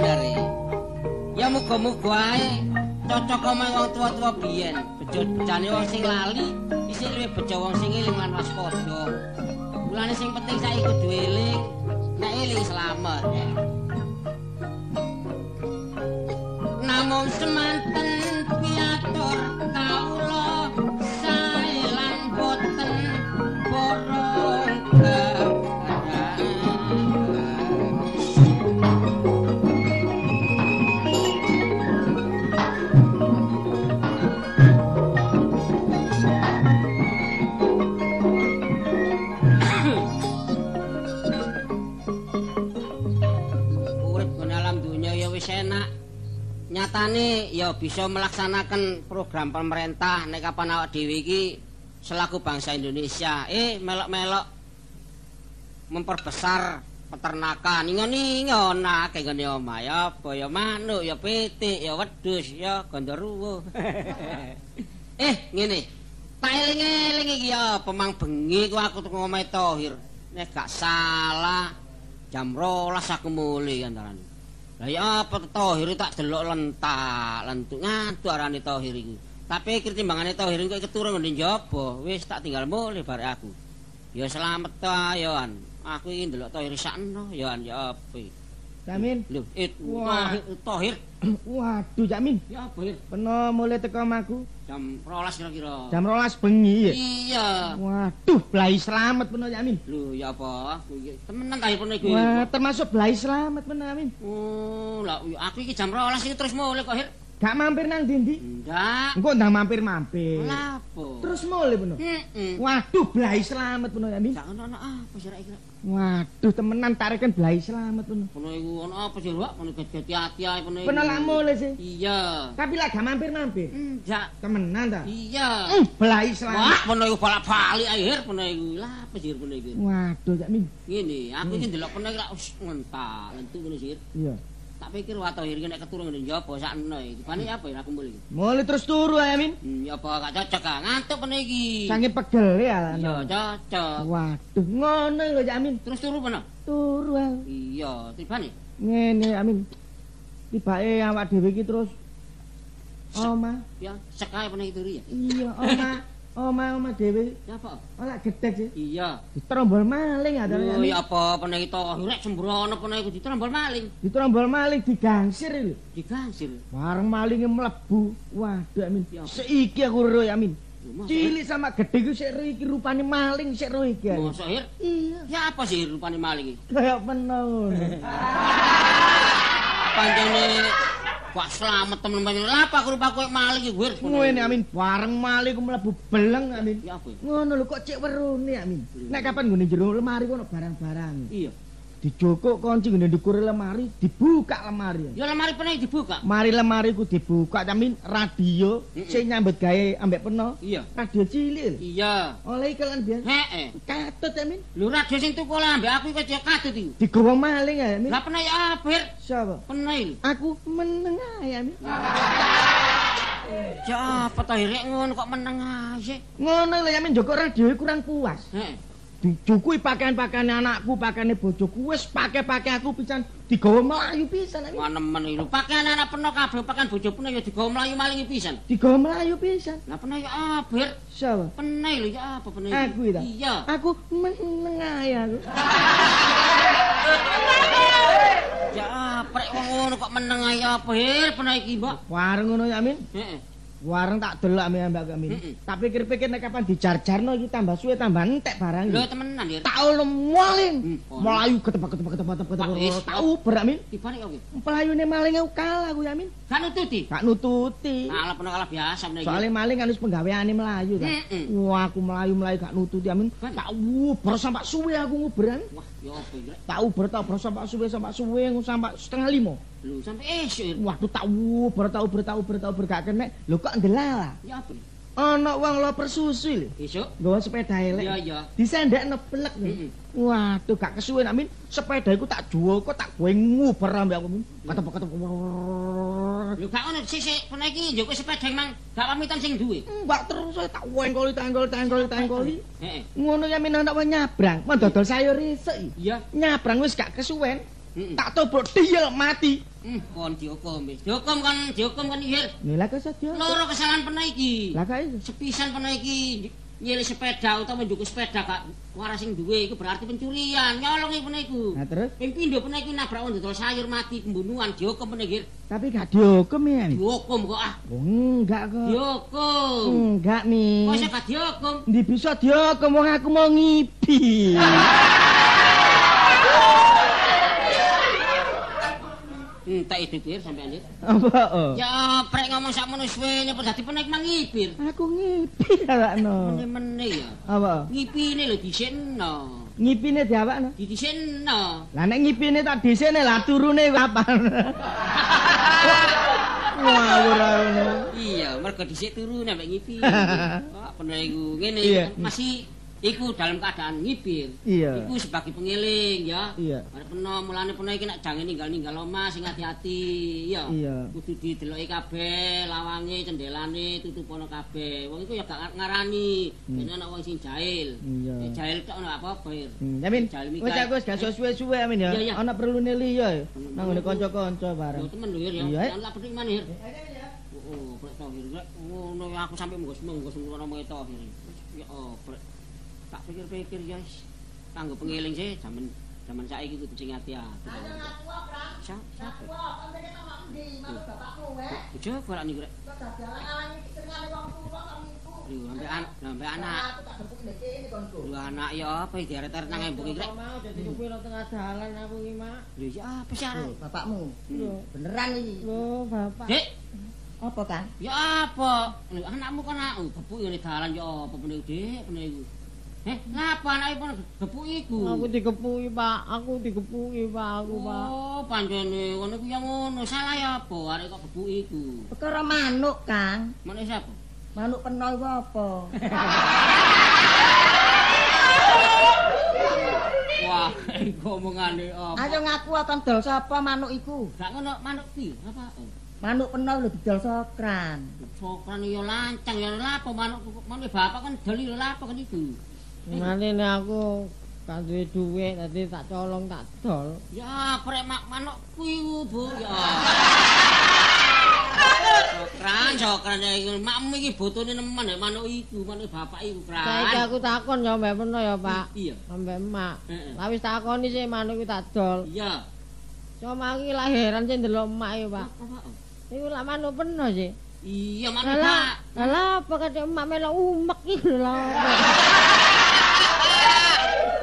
sadari. Ya muga-muga ae cocok karo wong tuwa-tuwa biyen. Bejodhane wong sing lali isih luwih bejo wong sing eling lan waspada. Mulane sing penting saiki kudu eling, nek eling slamet. Namung semanten piatur kaula bisa melaksanakan program pemerintah. Nek kapan awak dhewe iki selaku bangsa Indonesia. Eh melok-melok memperbesar peternakan. Ngene ngono akeh ngene omah. Ya apa? Ya manuk ya pitik ya wedhus ya gondoruwo. Eh ngene. Tak eling-eling iki ya pemang bengi ku aku teko omahe Tohir. Nek gak salah jam 12 aku mulai antarane Lah ya apa Tahir tak delok lentak, lentuk ngantuk arane Tahir iki. Tapi kertimbangane Tahir kok keturun ngene njaba, wis tak tinggal mulih bare aku. Ya selamat ta ya Aku iki ndelok Tahir sakno ya ya apa. Jamin. Lho, it Wah. tohir, tohir. Waduh, Jamin. Ya apa hir? Peno mulai teko omahku Jam 12 kira-kira. jam 12 bengi ya. Iya. Waduh, blai selamat peno Jamin. Lho, ya apa? Temenan ta pun iku. Wah, termasuk blai selamat peno Jamin. Oh, lah aku iki jam 12 iki terus mulai kok hir. Gak mampir nang ndi-ndi. Ndak. Engko ndang mampir-mampir. Lapo? Terus mulai. Heeh. Waduh, blai selamat peno Jamin. Gak ono apa sih rek? Waduh, temenan tarikan blai selamat peno. Kono iku ono apa sih, Wak? Kono gede ati ae kono iku. Peno lak mulai sih. Iya. Tapi lah gak mampir-mampir. Ndak. Temenan ta? Iya. Hmm, blai Wah, selamat. kono iku balak-balik ae hir kono iku. Lah apa sih kono iku? Waduh, Jamin. Ngene, aku iki ndelok kono iki lak ngentak, lentu kono sih. Iya. Tak pikir wato hir iki nek keturu ngene njaba sakno iki. Dipane apa ya aku mulih. Mulai terus turu ya, Min. Hmm, ya apa gak cocok ah ngantuk kono iki. Sange pegel ya. Iya, cocok. Waduh, ngono lho Jamin. Terus turu kono? Turu ah. Iya, tibane. Ngene Amin. Tibake awak dhewe iki terus Oma, Ya, sekae kono iki turu ya. iya oma, oma oma dhewe Ya apa? ora gedek sih. Iya. Ditrombol maling Oh, ya apa kono iki to rek sembrono kono iku ditrombol maling, Ditrombol maling digangsir lho. digangsir. Bareng malinge mlebu. Waduh Amin. Seiki aku ro Amin. Lho, Cilik sama gede ku sik ro iki rupane maling sik ro iki. Hir? Iya. Ya apa sih rupane maling iki? Kayak peno. Panjane Wah selamat temen-temen. Apa aku rupa kowe maling iki, Wir? Ngene Amin, bareng maling ku mlebu beleng Amin. Ya ya? Ngono lho kok cek werune Amin. Nek kapan nggone jero lemari ku ono barang-barang. Iya. Dijokok kunci nggone ndukur lemari, dibuka lemari. Ya lemari pene dibuka. Mari lemari ku dibuka Amin, radio Mm-mm. sing nyambut gawe ambek peno. Iya. Radio cilik. Iya. Oleh iklan biyen. Heeh. Katut Amin. Lho radio sing tuku lah ambek aku iki kaya katut iki. Digowo maling ya Amin. Lah pene ya apa, Wir? Sapa? Pene iki. Aku meneng ae Amin. Ya apa rek ngono kok meneng ae. Ngono lho Amin joko radio kurang puas. Heeh. Dijukui pakaian-pakaian anakku, pakaiane bojoku wis pakai-pakai aku pisan digawa melayu pisan. Manemen iki lho. Pakaian anak peno kabeh pakaian bojo peno ya digawa mlayu maling pisan. Digawa melayu pisan. Lah pene ya apa, Wir? Sapa? Pene lho ya apa iki? Aku itu? Iya. Aku meneng ae aku. Ya apa rek wong ngono kok meneng ae apa, Wir? Pene iki, Mbak. Wareng ngono ya Amin. Heeh. Wareng tak delok Amin Mbak Amin. Tak pikir-pikir nek kapan dijar-jarno iki tambah suwe tambah entek barang Lho temenan ya. Tak ulem maling. Hmm, oh. Melayu ketebak-ketebak ketebak-ketebak. Pak, wis, Tak uber Amin. Dibalik oke. Pelayune maling aku kalah aku Amin. Kan nututi. Gak nututi. Kalah peno kalah biasa iki. Soalnya maling kan wis penggaweane melayu. Mm-mm. Wah, aku melayu-melayu gak nututi Amin. Tak uber sampai suwe aku nguber Amin. Wah, ya? Rek? Tak uber tak uber sampai suwe sampai suwe sampai setengah lima. Lho sampe esuk. Ir. Waduh tak uber tak uber tak uber tak uber gak kena. Lho kok ndelala. Ya apa? Ana wong lo persusu lho. Esuk. Nggawa sepeda elek. Iya iya. Disendekno plek lho. Heeh. Waduh gak kesuwen Amin. Sepeda iku tak joko tak gue nguber ambek aku. Ketep ketep. Lho gak ngono sik-sik peno iki njuk sepeda mang gak pamitan sing duwe. Mbak terus tak wengkoli tanggol tanggol tanggoli. Heeh. Ngono ya min anak wong nyabrang. Mau dodol sayur isuk. Iya. Nyabrang wis gak kesuwen. Tak tobrok diel mati. Hmm, kon dihukum wis. Dihukum kan dihukum kan iki. Ir. Nila kesedya. Loro kesalahan peno iki. Lah kaya Sepisan peno iki nyilih sepeda utawa njuk sepeda gak waras sing duwe iku berarti pencurian. Nyolong iki iku. Nah terus Ping pindho peno iki nabrak wong dodol sayur mati pembunuhan dihukum peno. Ir. tapi gak dihukum ya. Mi? Dihukum kok ah. Oh, enggak kok. Dihukum. Enggak mi. Kok iso gak dihukum? Ndi bisa dihukum wong aku mau ngipi. Entek itu Bir sampean Ir. Apa? oh? Ya prek ngomong sakmono suwene kok dadi penek mangibir. Aku ngipi awakno. Mene-mene ya. Apa? Ngipine lho dhisikno. Ngipine diawakno. Didhisikno. Lah nek ngipine tak dhisene lah turune kapan? Ngawur ngono. Iya, mergo dhisik turu nek ngipi. Kok penek iku ngene masih iku dalam keadaan ngipir. Iya. Iku sebagai pengeling ya. Iya. Arep peno mulane peno iki nek jange ninggal-ninggal omah sing hati-hati ya. Iya. Kudu dideloki kabeh, lawange, cendelane tutupono kabeh. Wong iku ya gak ngarani. Dene ana wong sing jahil. Iya. Nek jahil tok ana apa-apa. Ir. Hmm, Amin. Jahil Wis Mikael. aku wis gak suwe-suwe Amin ya. Ana perlu liya ya. Nang ngene kanca-kanca Yo bareng. temen lho Ir ya. Iya, eh. Lah petik maneh Ir. Oh, tohir rek. Ngono ya aku sampe menggos-menggos ngono omonge tohir. Ya oh. Tak pikir-pikir ya wis. Kanggo pengeling sih jaman Zaman saiki kudu sing ati-ati. Ayo ngaku Pran. Siapa? Ngaku kan iki nang ndi manut bapakmu wae. Bojo ora niku rek. Kok dadi wong kok niku. Lho, sampe an, sampe anak. Lho anak ya apa diaret-aret nang embung iki rek. mau dadi kepiro tengah dalan aku iki, Mak. Lho ya apa sih bapakmu. Lho, Beneran iki. lho bapak. Dik, Apa kan? ya apa? Lho anakmu kan aku gebuk ngene dalan ya apa meneh Dik, meneh iku. Eh, ngapa anake pun gebuk iku? Aku dikepuki, Pak. Aku dikepuki, Pak, aku, Pak. Oh, pancene ngono ku ya ngono. Salah ya apa arek kok gebuk iku? Perkara manuk, Kang. Meneh sapa? Manuk peno iku apa? Wah, iku omongane apa? Ayo ngaku kon dol sapa manuk iku? Gak ngono manuk piye? Apa? Manuk peno lho didol sokran. Sokran ya lancang ya lapo manuk manuk bapak kan deli lapo kan iku. Mane nek aku gak duwe dhuwit dadi tak colong tak dol. Ya prek mak manuk kuwi Bu ya. Sokran, sokran ya iku makmu iki botone nemen ya manuk iku, manuk bapak iku Saiki kran. aku takon ya mbek peno ya, Pak. Iya. Ambek emak. Heeh. Lah wis takoni sih manuk iki tak dol. Iya. Cuma iki lahiran sing ndelok emak iki, Pak. Iku lak manuk peno sih. Iya manuk Lah, Pak. lah apa kadek emak melok umek iki lho.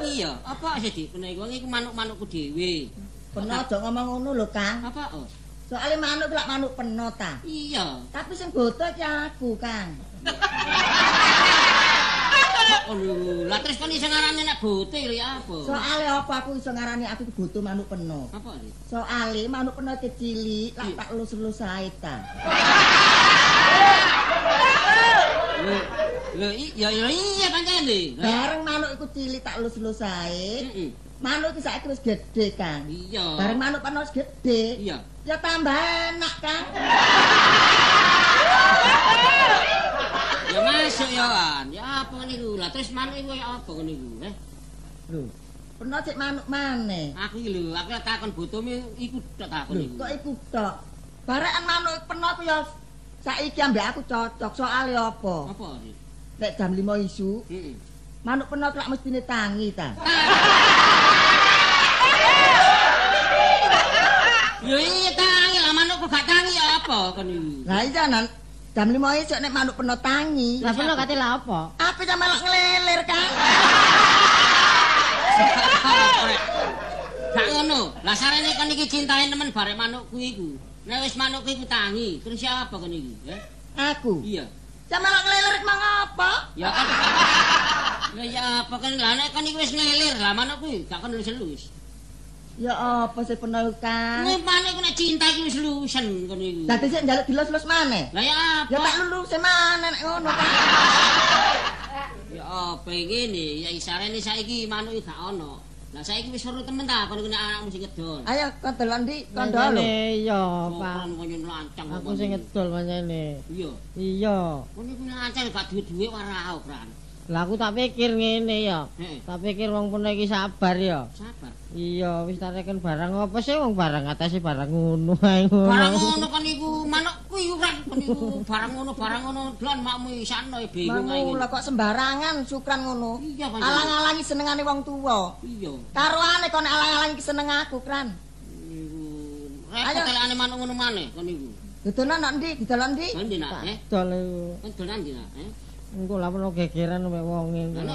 Iya, apa sih Dik? Kene iku iku manuk-manukku dhewe. Peno aja ngomong ngono lho, Kang. Apa? Oh. Soale manuk lak manuk peno ta. Iya. Tapi sing boto iki aku, Kang. Lah terus kon iso ngarani nek bote lho ya apa? Soale apa aku iso ngarani aku iki boto manuk peno? Apa Dik? Soale manuk peno kecilik lak tak lus-lus ae ta. Lho, ya ya iya pancene. Lah, Bareng manuk iku cilik tak lus-lus ae. Heeh. Manuk iki saiki wis gedhe, Kang. Iya. Bareng manuk peno wis gedhe. Iya. Ya tambah enak, Kang. Ya masuk ya kan. Ya apa niku? Lah terus manuk iku ya apa niku? Eh, Lho, peno cek manuk maneh. aku iki lho, aku takon botomu iku tok takon iku. kok iku tok. Barekan manuk peno ku ya saiki ambek aku cocok. Soale apa? Apa Dik? Nek jam 5 isu, Heeh. manuk peno lak mestine tangi ta. Ya iya tangi lah manuk kok gak tangi apa kon iku? Lah iya nan jam 5 isu nek manuk peno tangi. Lah peno kate lah apa? Apa jam melok ngelilir, Kang? Gak ngono. Lah sarene kon iki cintae nemen barek manukku iku. Nek wis manukku iku tangi, terus siapa kon iku? Eh? Aku. Iya. Jam melok ngelilir mang apa? Ya kan. Lah ya apa kan lah nek kon iki wis ngelir lah manukku iki gak kon lus-lus. Ya apa sih peno Kang? Nek manukku nek cinta iki wis lusen kon iku. Dadi sik njaluk dilus-lus maneh. Lah ya apa? Ya tak lulus maneh nek ngono, Kang. Ya apa ngene, ya isarene saiki manuk iki gak ono. Lah saiki wis weruh temen ta kon iku nek anakmu sing ngedol. Ayo kon delon ndi? Kon dol. Iya, Pak. Sokran konyo lancang. Aku sing ngedol pancene. Iya. Iya. Kon iku lancang gak duwe-duwe warau kran. Lah aku tak pikir ngene ya. Tak pikir wong peno iki sabar ya. Sabar. Iya, wis tareken barang apa sih wong barang atase barang ngono ae ngono. Barang ngono kan iku manukku iku kan kon iku barang ngono barang ngono dolan makmu isano bingung ae. Lah kok sembarangan sukran ngono. Iya kan. Alang-alangi senengane wong tuwa. Iya. Karoane kon alang-alangi seneng aku, Kran. Niku Ayo. repot telekane manuk ngono maneh kon iku. Dudono nok ndi? Didolon ndi? Kan ndi nak eh? Dol iku. Kon dolan ndi nak eh? Engko lah peno gegeran mek wong nek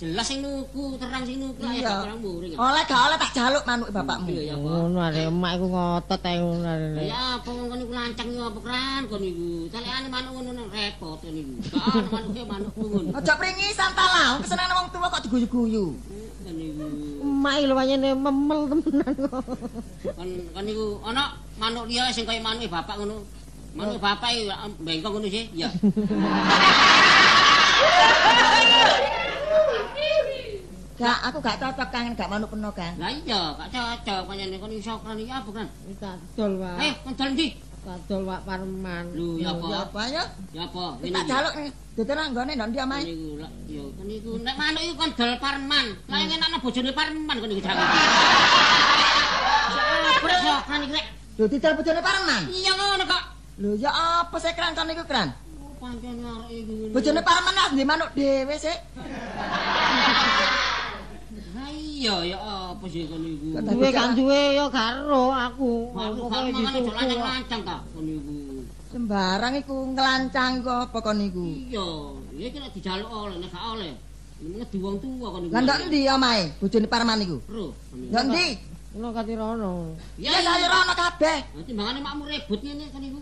jelas sing nuku terang sing nuku ya orang muring. Oleh gak oleh tak jaluk manuk bapakmu. Ngono arek emak iku ngotot ae ngono arek. ya apa wong kon iku lancang yo apa kran kon iku. Telekane manuk ngono repot kon iku. Ono manuke manukku ngono. Aja pringisan ta lah, kesenengane wong tuwa kok diguyu-guyu. Kon iku. Emak lho pancene memel temenan kok. Kon kon iku ana manuk liya sing kaya manuke bapak ngono. Manuk bapak iki ah, bengkok ngono sih. Iya. Gak, aku gak cocok kangen gak manuk peno, Kang. Lah iya, gak cocok pancen kon iso iki kan? Wis tak dol, Pak. Eh, kon dolan ndi? Tak dol Pak Parman. Lho, ya apa? Ya apa ya? Ya apa? Ngene tak iki. jaluk nih. Dudono nggone ndok ndi Kon omahe? iku lah, ya kon iku nek manuk iku kon dol parman. Lah yen ana bojone parman kon iku jangan. Sabar sokran iki rek. Lho didol bojone Parman. Iya ngono kok. Lho ya apa sih kran kon iku kran? Pancen arek iki. Bojone Parman ah di manuk dhewe sik. Lah iya Iya ya apa sih kon niku. Kok Duwe kan duwe ya garo aku. Aku gak mangan aja lancang-lancang ta kon niku. Sembarang iku ngelancang kok apa kon niku. Iya, ya iki nek dijaluk oleh nek gak oleh. Ngedi wong tuwa kon niku. Lah ndok endi omahe bojone Parman iku? Ro. niku. Ndok endi? Ono katirono. Ya saya ora ono kabeh. Nanti mbangane makmu ribut ngene kon niku.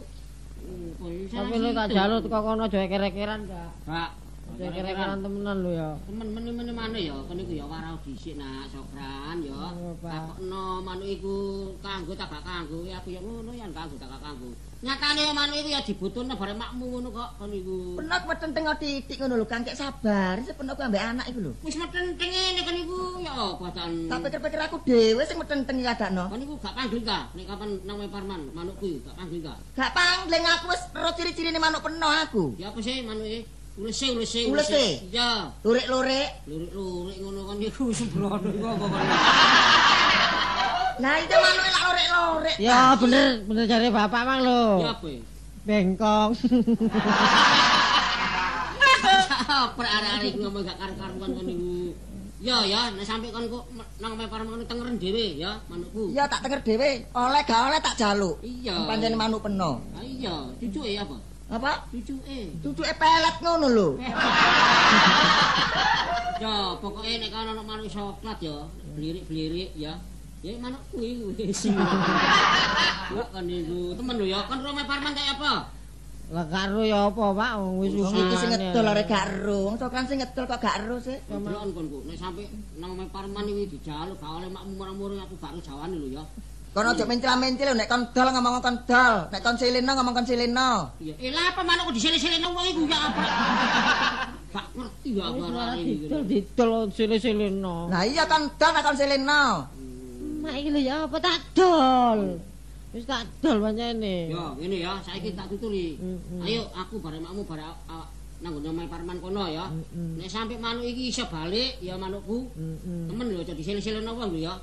Kok Tapi lu tak jaluk teko kono aja kere-keran, Kak. Kak, Kere-keran temenan lu ya. temen meneh mana ya kon niku ya warau dhisik nak sokran ya. Takokno manuk iku kanggo tak gak kanggo ya aku ya ngono ya kanggo tak gak kanggo. Nyatane ya manuk iku ya dibutuhne bare makmu ngono kok kon niku. Penok metenteng titik ngono lho, Kang kek sabar. Sing penok ku ambek anak iku lho. Wis metenteng ngene kon niku ya bacaan. Tak pikir-pikir aku dhewe sing metenteng iki adakno. Kon niku gak panggil ka nek kapan nang Parman manukku iki gak panggil ka. Gak pangling aku wis ro ciri-cirine manuk penok aku. Ya apa sih manuke? Ulese ulese Ulese? Ya. Lurik-lurik. Lurik-lurik ngono kan niku sembrono iku apa kon. Lah itu manuke lak lurik-lurik. Ya bener, bener jare bapak mang lho. Ya apa? ya? Bengkong. Apa arek-arek iku ngomong gak karu-karuan kon niku. Ya ya, nek sampe kon kok nang Wae Parman ngono tengeren dhewe ya manukku. Ya tak denger dhewe, oleh gak oleh tak jaluk. Iya. Pancen manuk penok. Ah, iya, cucuke apa? Apa? Cucuke. Cucuke pelet ngono lho. Ya, pokoke nek ana manuk coklat ya, blirik-blirik ya. Ya manuk kuwi wis. Ya kan niku, temen lho ya, kan Rome Parman kayak apa? Lah karo ya apa, Pak? Wis Wong iki sing ngedol arek gak ero. Wong cokran sing ngedol kok gak ero sih. Delon kon ku, nek sampe nang Parman iki dijaluk gak oleh makmu murah-murah aku gak jawane lho ya. Kono aja mencil-mencil lho, nek kon dol ngomong kon dol, nek kon silino ngomong kon silino. Iya, eh lah apa manukku disele-selene wong iku ya apa? Gak ngerti ya arek iki. Didol didol sile-sileno. Lah iya kon dol nek kon silino. Mak iki lho ya apa tak dol. Wis tak dol pancene. Ya, ngene ya, saiki tak tuturi. Mm-mm. Ayo aku bare makmu bare nang nggon omahe Parman kono ya. Nek sampe manuk iki iso balik ya manukku. Heeh. Temen lho aja disele-selene wong lho ya.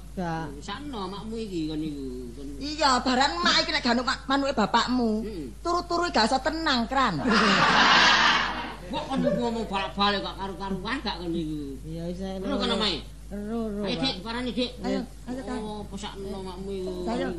Sakno makmu iki kon niku. Iya, baran mak iki nek ganuk ma- manuke bapakmu. Turu-turu gak iso tenang, Kran. Kok kon ngomong balik-balik gak karu-karuan gak kon niku. Ya wis ae. Ero kan omahe. Ero ero. Ayo. Dik, parani Dik. Ayo, ayo. Oh, pesakno makmu iku. Ayo.